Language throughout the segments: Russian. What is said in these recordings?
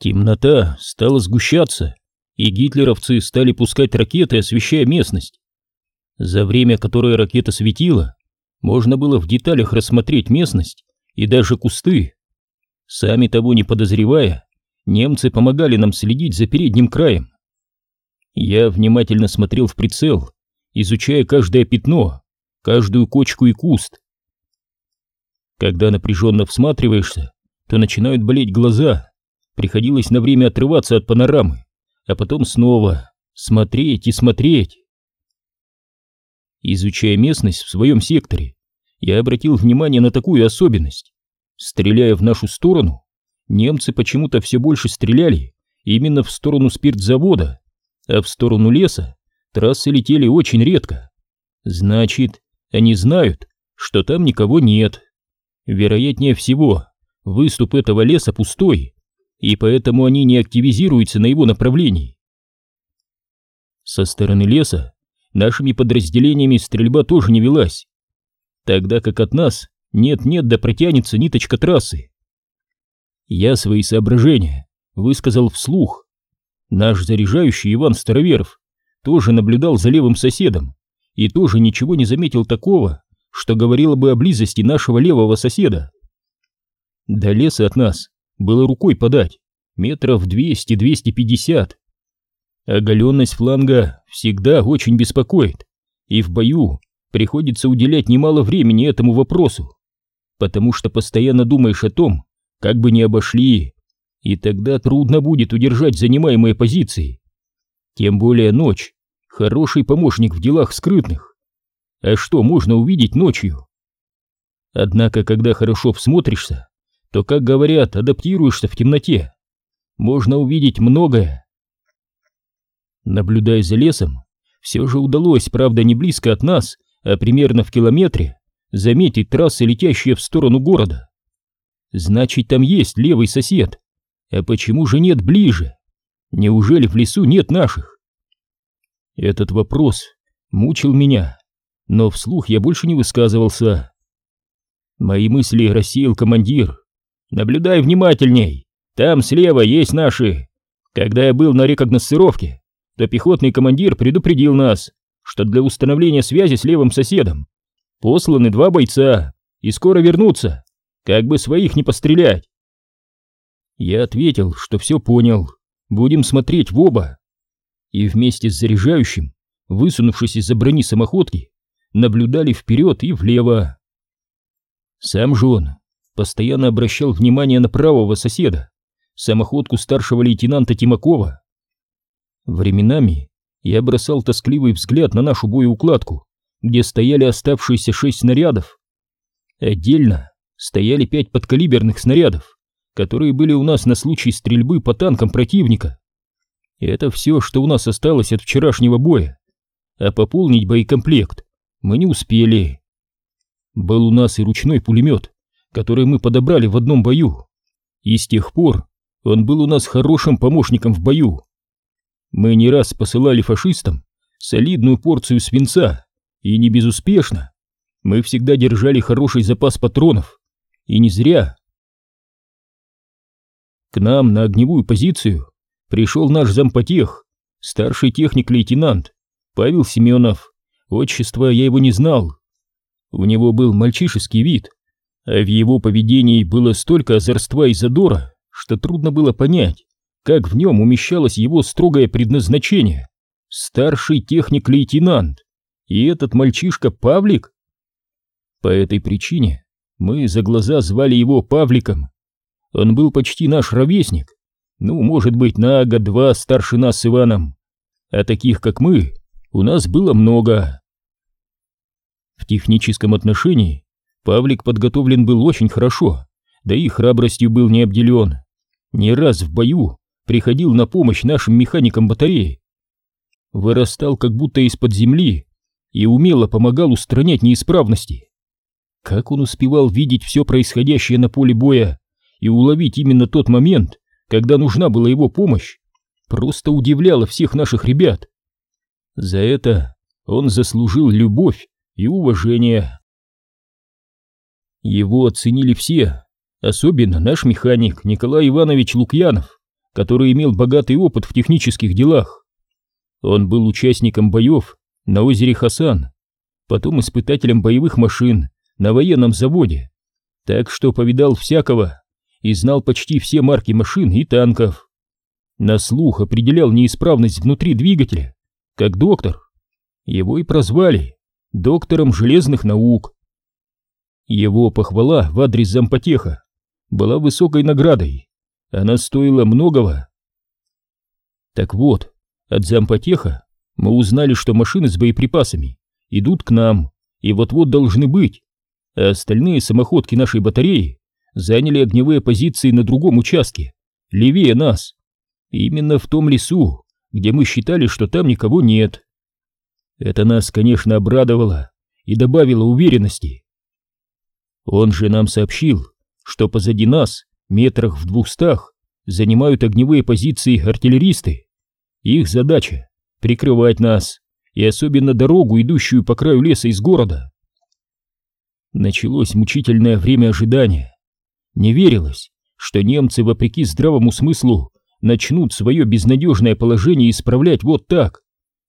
Темнота стала сгущаться, и гитлеровцы стали пускать ракеты, освещая местность. За время, которое ракета светила, можно было в деталях рассмотреть местность и даже кусты. Сами того не подозревая, немцы помогали нам следить за передним краем. Я внимательно смотрел в прицел, изучая каждое пятно, каждую кочку и куст. Когда напряженно всматриваешься, то начинают болеть глаза. Приходилось на время отрываться от панорамы, а потом снова смотреть и смотреть. Изучая местность в своем секторе, я обратил внимание на такую особенность. Стреляя в нашу сторону, немцы почему-то все больше стреляли именно в сторону спиртзавода, а в сторону леса трассы летели очень редко. Значит, они знают, что там никого нет. Вероятнее всего, выступ этого леса пустой, и поэтому они не активизируются на его направлении. Со стороны леса нашими подразделениями стрельба тоже не велась, тогда как от нас нет-нет да протянется ниточка трассы. Я свои соображения высказал вслух. Наш заряжающий Иван Староверов тоже наблюдал за левым соседом и тоже ничего не заметил такого, что говорило бы о близости нашего левого соседа. До леса от нас было рукой подать, метров 200-250. Оголенность фланга всегда очень беспокоит, и в бою приходится уделять немало времени этому вопросу, потому что постоянно думаешь о том, как бы не обошли, и тогда трудно будет удержать занимаемые позиции. Тем более ночь — хороший помощник в делах скрытных. А что можно увидеть ночью? Однако, когда хорошо всмотришься, то, как говорят, адаптируешься в темноте. Можно увидеть многое. Наблюдая за лесом, все же удалось, правда, не близко от нас, а примерно в километре, заметить трассы, летящие в сторону города. Значит, там есть левый сосед. А почему же нет ближе? Неужели в лесу нет наших? Этот вопрос мучил меня, но вслух я больше не высказывался. Мои мысли рассеял командир. «Наблюдай внимательней, там слева есть наши. Когда я был на рекогносцировке, то пехотный командир предупредил нас, что для установления связи с левым соседом посланы два бойца и скоро вернутся, как бы своих не пострелять. Я ответил, что все понял, будем смотреть в оба. И вместе с заряжающим, высунувшись из-за брони самоходки, наблюдали вперед и влево. Сам же он постоянно обращал внимание на правого соседа, самоходку старшего лейтенанта Тимакова. Временами я бросал тоскливый взгляд на нашу боеукладку, где стояли оставшиеся шесть снарядов. Отдельно стояли пять подкалиберных снарядов, которые были у нас на случай стрельбы по танкам противника. И это все, что у нас осталось от вчерашнего боя. А пополнить боекомплект мы не успели. Был у нас и ручной пулемет, который мы подобрали в одном бою. И с тех пор он был у нас хорошим помощником в бою. Мы не раз посылали фашистам солидную порцию свинца, и не безуспешно. Мы всегда держали хороший запас патронов, и не зря. К нам на огневую позицию пришел наш зампотех, старший техник-лейтенант Павел Семенов. Отчество я его не знал. У него был мальчишеский вид, а в его поведении было столько озорства и задора, что трудно было понять, как в нем умещалось его строгое предназначение. Старший техник-лейтенант. И этот мальчишка Павлик? По этой причине мы за глаза звали его Павликом. Он был почти наш ровесник, ну, может быть, на год-два старше нас с Иваном. А таких, как мы, у нас было много. В техническом отношении Павлик подготовлен был очень хорошо, да и храбростью был не обделен. Не раз в бою приходил на помощь нашим механикам батареи. Вырастал как будто из-под земли и умело помогал устранять неисправности. Как он успевал видеть все происходящее на поле боя и уловить именно тот момент, когда нужна была его помощь, просто удивляло всех наших ребят. За это он заслужил любовь и уважение. Его оценили все, особенно наш механик Николай Иванович Лукьянов, который имел богатый опыт в технических делах. Он был участником боев на озере Хасан, потом испытателем боевых машин на военном заводе, так что повидал всякого и знал почти все марки машин и танков. На слух определял неисправность внутри двигателя, как доктор. Его и прозвали доктором железных наук. Его похвала в адрес зампотеха была высокой наградой, она стоила многого. Так вот, от зампотеха мы узнали, что машины с боеприпасами идут к нам и вот-вот должны быть, а остальные самоходки нашей батареи заняли огневые позиции на другом участке, левее нас. Именно в том лесу, где мы считали, что там никого нет. Это нас, конечно, обрадовало и добавило уверенности. Он же нам сообщил, что позади нас, метрах в двухстах, занимают огневые позиции артиллеристы. Их задача — прикрывать нас, и особенно дорогу, идущую по краю леса из города. Началось мучительное время ожидания. Не верилось, что немцы, вопреки здравому смыслу, начнут свое безнадежное положение исправлять вот так,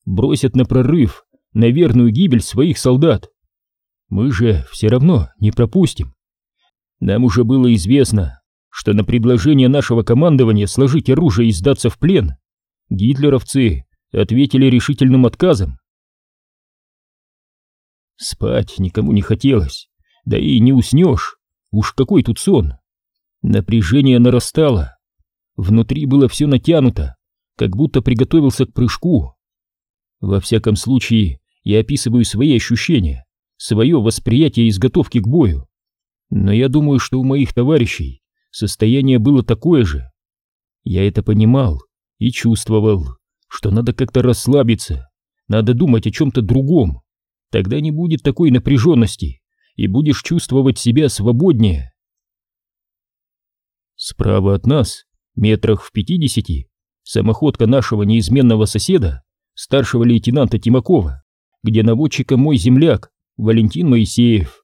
бросят на прорыв, на верную гибель своих солдат. Мы же все равно не пропустим. Нам уже было известно, что на предложение нашего командования сложить оружие и сдаться в плен гитлеровцы ответили решительным отказом. Спать никому не хотелось, да и не уснешь, уж какой тут сон. Напряжение нарастало, внутри было все натянуто, как будто приготовился к прыжку. Во всяком случае, я описываю свои ощущения, свое восприятие изготовки к бою. Но я думаю, что у моих товарищей состояние было такое же. Я это понимал и чувствовал, что надо как-то расслабиться, надо думать о чем-то другом. Тогда не будет такой напряженности, и будешь чувствовать себя свободнее. Справа от нас, метрах в пятидесяти, самоходка нашего неизменного соседа, старшего лейтенанта Тимакова, где наводчиком мой земляк Валентин Моисеев.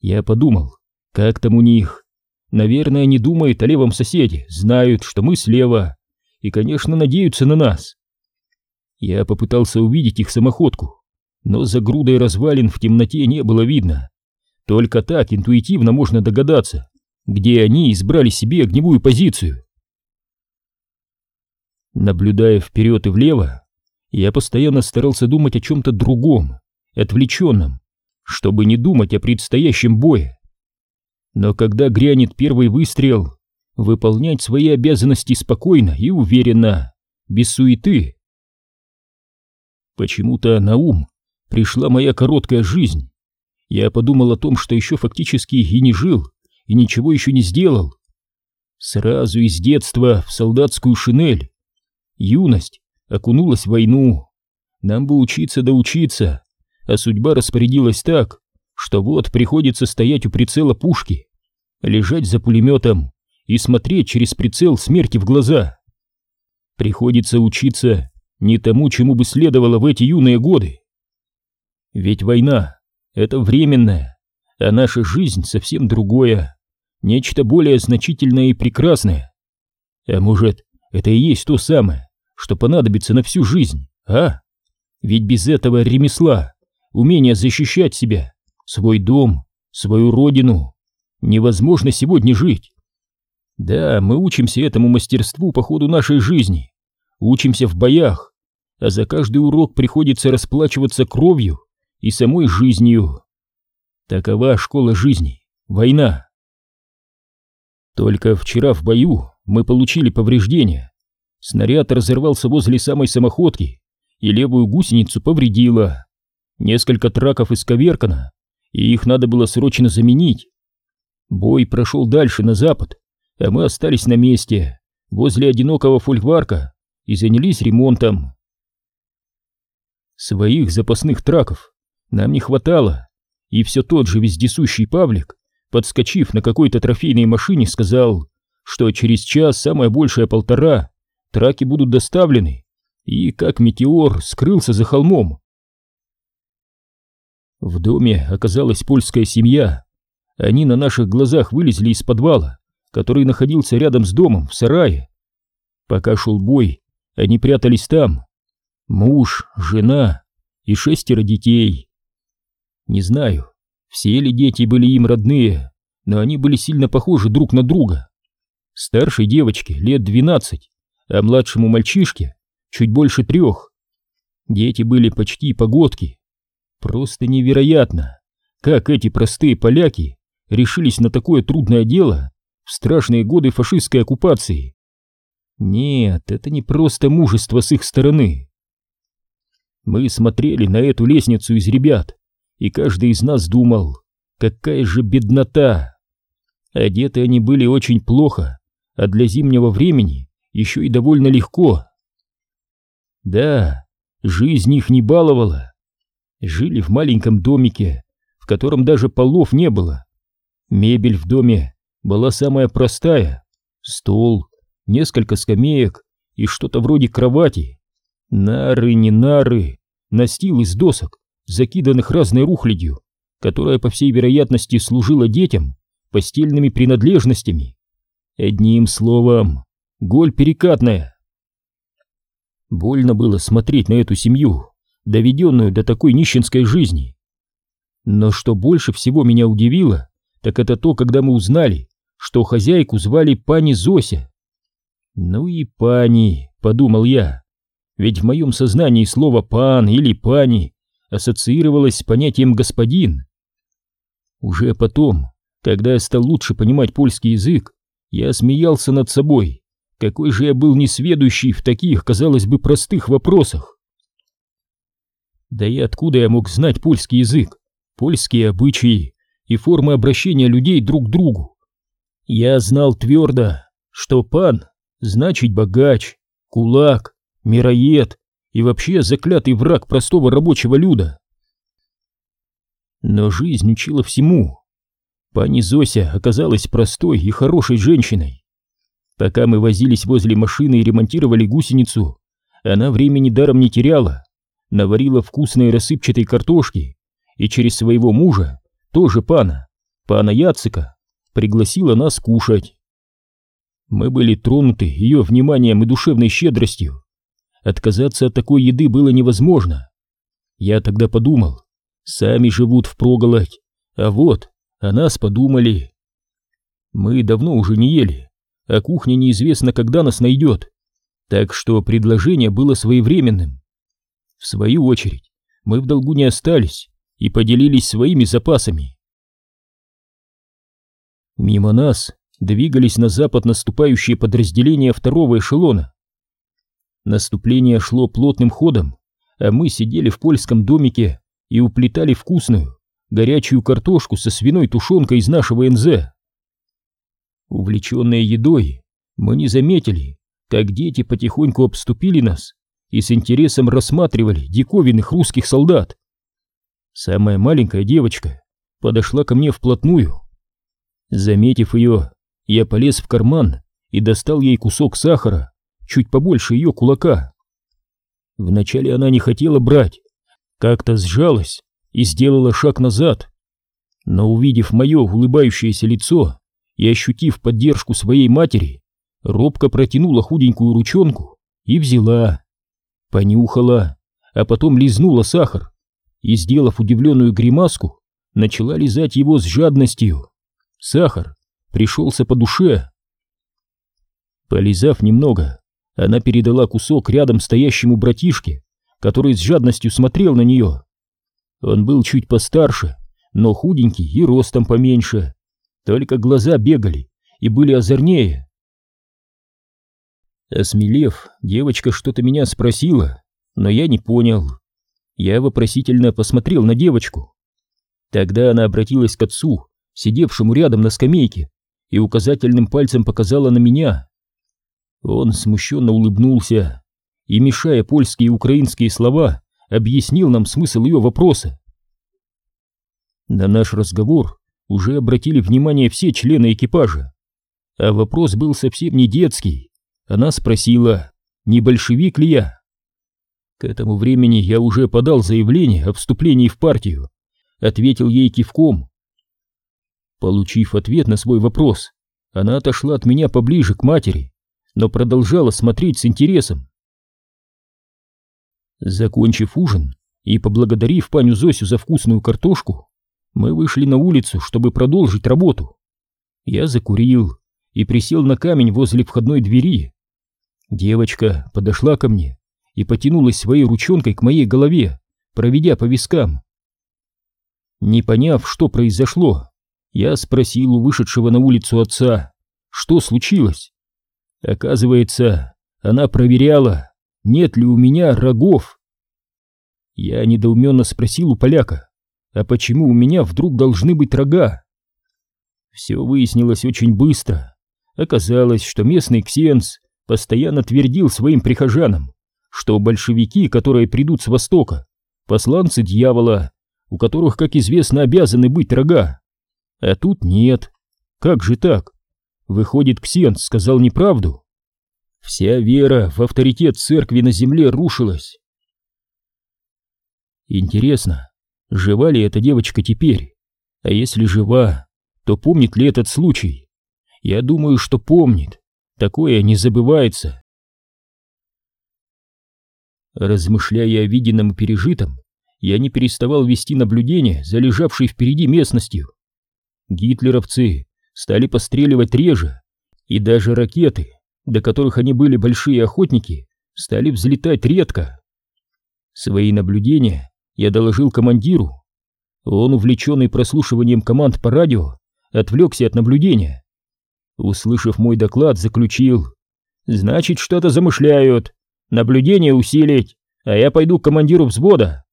Я подумал, как там у них? Наверное, не думают о левом соседе, знают, что мы слева, и, конечно, надеются на нас. Я попытался увидеть их самоходку, но за грудой развалин в темноте не было видно. Только так интуитивно можно догадаться, где они избрали себе огневую позицию. Наблюдая вперед и влево, я постоянно старался думать о чем-то другом, отвлеченном, чтобы не думать о предстоящем бое. Но когда грянет первый выстрел, выполнять свои обязанности спокойно и уверенно, без суеты. Почему-то на ум пришла моя короткая жизнь. Я подумал о том, что еще фактически и не жил, и ничего еще не сделал. Сразу из детства в солдатскую шинель. Юность окунулась в войну. Нам бы учиться да учиться, а судьба распорядилась так, что вот приходится стоять у прицела пушки, лежать за пулеметом и смотреть через прицел смерти в глаза. Приходится учиться не тому, чему бы следовало в эти юные годы. Ведь война — это временная, а наша жизнь совсем другое, нечто более значительное и прекрасное. А может, это и есть то самое, что понадобится на всю жизнь, а? Ведь без этого ремесла, умения защищать себя, свой дом, свою родину, невозможно сегодня жить. Да, мы учимся этому мастерству по ходу нашей жизни, учимся в боях, а за каждый урок приходится расплачиваться кровью и самой жизнью. Такова школа жизни, война. Только вчера в бою мы получили повреждения, Снаряд разорвался возле самой самоходки и левую гусеницу повредило. Несколько траков исковеркано, и их надо было срочно заменить. Бой прошел дальше, на запад, а мы остались на месте, возле одинокого фольварка, и занялись ремонтом. Своих запасных траков нам не хватало, и все тот же вездесущий Павлик, подскочив на какой-то трофейной машине, сказал, что через час, самое большее полтора, траки будут доставлены, и как метеор скрылся за холмом. В доме оказалась польская семья. Они на наших глазах вылезли из подвала, который находился рядом с домом, в сарае. Пока шел бой, они прятались там. Муж, жена и шестеро детей. Не знаю, все ли дети были им родные, но они были сильно похожи друг на друга. Старшей девочке лет двенадцать, а младшему мальчишке чуть больше трех. Дети были почти погодки. Просто невероятно, как эти простые поляки решились на такое трудное дело в страшные годы фашистской оккупации. Нет, это не просто мужество с их стороны. Мы смотрели на эту лестницу из ребят, и каждый из нас думал, какая же беднота. Одеты они были очень плохо, а для зимнего времени еще и довольно легко. Да, жизнь их не баловала. Жили в маленьком домике, в котором даже полов не было. Мебель в доме была самая простая. Стол, несколько скамеек и что-то вроде кровати. Нары, не нары, настил из досок, закиданных разной рухлядью, которая, по всей вероятности, служила детям постельными принадлежностями. Одним словом, голь перекатная. Больно было смотреть на эту семью, доведенную до такой нищенской жизни. Но что больше всего меня удивило, так это то, когда мы узнали, что хозяйку звали пани Зося. Ну и пани, подумал я, ведь в моем сознании слово «пан» или «пани» ассоциировалось с понятием «господин». Уже потом, когда я стал лучше понимать польский язык, я смеялся над собой, какой же я был несведущий в таких, казалось бы, простых вопросах. Да и откуда я мог знать польский язык, польские обычаи и формы обращения людей друг к другу? Я знал твердо, что пан значит богач, кулак, мироед и вообще заклятый враг простого рабочего люда. Но жизнь учила всему. Пани Зося оказалась простой и хорошей женщиной. Пока мы возились возле машины и ремонтировали гусеницу, она времени даром не теряла, наварила вкусной рассыпчатой картошки и через своего мужа, тоже пана, пана Яцика, пригласила нас кушать. Мы были тронуты ее вниманием и душевной щедростью. Отказаться от такой еды было невозможно. Я тогда подумал, сами живут впроголодь, а вот о нас подумали. Мы давно уже не ели, а кухня неизвестно, когда нас найдет, так что предложение было своевременным. В свою очередь, мы в долгу не остались и поделились своими запасами. Мимо нас двигались на запад наступающие подразделения второго эшелона. Наступление шло плотным ходом, а мы сидели в польском домике и уплетали вкусную, горячую картошку со свиной тушенкой из нашего НЗ. Увлеченные едой, мы не заметили, как дети потихоньку обступили нас и с интересом рассматривали диковинных русских солдат. Самая маленькая девочка подошла ко мне вплотную. Заметив ее, я полез в карман и достал ей кусок сахара, чуть побольше ее кулака. Вначале она не хотела брать, как-то сжалась и сделала шаг назад. Но увидев мое улыбающееся лицо и ощутив поддержку своей матери, робко протянула худенькую ручонку и взяла. Понюхала, а потом лизнула сахар и, сделав удивленную гримаску, начала лизать его с жадностью. Сахар пришелся по душе. Полизав немного, она передала кусок рядом стоящему братишке, который с жадностью смотрел на нее. Он был чуть постарше, но худенький и ростом поменьше. Только глаза бегали и были озорнее. Осмелев, девочка что-то меня спросила, но я не понял. Я вопросительно посмотрел на девочку. Тогда она обратилась к отцу, сидевшему рядом на скамейке, и указательным пальцем показала на меня. Он смущенно улыбнулся и, мешая польские и украинские слова, объяснил нам смысл ее вопроса. На наш разговор уже обратили внимание все члены экипажа, а вопрос был совсем не детский. Она спросила, не большевик ли я. К этому времени я уже подал заявление о вступлении в партию, ответил ей кивком. Получив ответ на свой вопрос, она отошла от меня поближе к матери, но продолжала смотреть с интересом. Закончив ужин и поблагодарив паню Зосю за вкусную картошку, мы вышли на улицу, чтобы продолжить работу. Я закурил и присел на камень возле входной двери. Девочка подошла ко мне и потянулась своей ручонкой к моей голове, проведя по вискам. Не поняв, что произошло, я спросил у вышедшего на улицу отца, что случилось. Оказывается, она проверяла, нет ли у меня рогов. Я недоуменно спросил у поляка, а почему у меня вдруг должны быть рога? Все выяснилось очень быстро. Оказалось, что местный ксенс постоянно твердил своим прихожанам, что большевики, которые придут с востока, посланцы дьявола, у которых, как известно, обязаны быть рога. А тут нет. Как же так? Выходит, Ксенс сказал неправду. Вся вера в авторитет церкви на земле рушилась. Интересно, жива ли эта девочка теперь? А если жива, то помнит ли этот случай? Я думаю, что помнит. Такое не забывается. Размышляя о виденном и пережитом, я не переставал вести наблюдение за лежавшей впереди местностью. Гитлеровцы стали постреливать реже, и даже ракеты, до которых они были большие охотники, стали взлетать редко. Свои наблюдения я доложил командиру. Он, увлеченный прослушиванием команд по радио, отвлекся от наблюдения. Услышав мой доклад, заключил. «Значит, что-то замышляют. Наблюдение усилить, а я пойду к командиру взвода».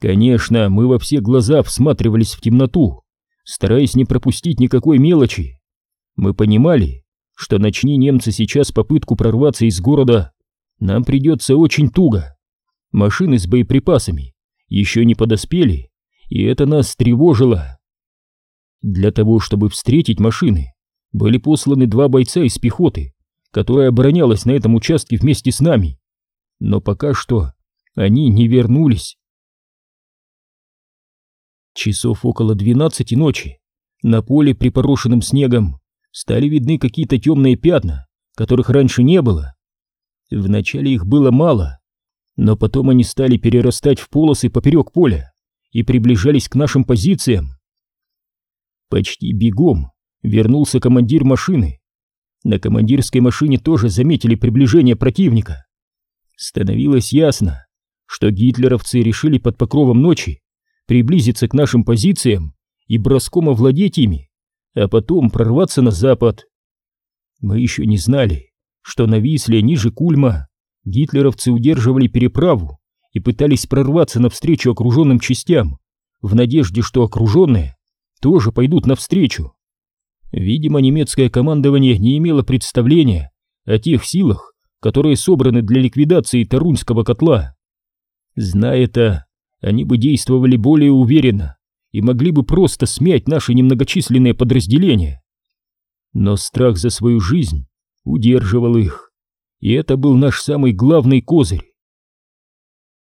Конечно, мы во все глаза всматривались в темноту, стараясь не пропустить никакой мелочи. Мы понимали, что начни немцы сейчас попытку прорваться из города, нам придется очень туго. Машины с боеприпасами еще не подоспели, и это нас тревожило. Для того, чтобы встретить машины, были посланы два бойца из пехоты, которая оборонялась на этом участке вместе с нами. Но пока что они не вернулись. Часов около двенадцати ночи на поле, припорошенном снегом, стали видны какие-то темные пятна, которых раньше не было. Вначале их было мало, но потом они стали перерастать в полосы поперек поля и приближались к нашим позициям. Почти бегом вернулся командир машины. На командирской машине тоже заметили приближение противника. Становилось ясно, что гитлеровцы решили под покровом ночи приблизиться к нашим позициям и броском овладеть ими, а потом прорваться на запад. Мы еще не знали, что на Висле ниже Кульма гитлеровцы удерживали переправу и пытались прорваться навстречу окруженным частям, в надежде, что окруженные тоже пойдут навстречу. Видимо, немецкое командование не имело представления о тех силах, которые собраны для ликвидации Тарунского котла. Зная это, они бы действовали более уверенно и могли бы просто смять наши немногочисленные подразделения. Но страх за свою жизнь удерживал их, и это был наш самый главный козырь.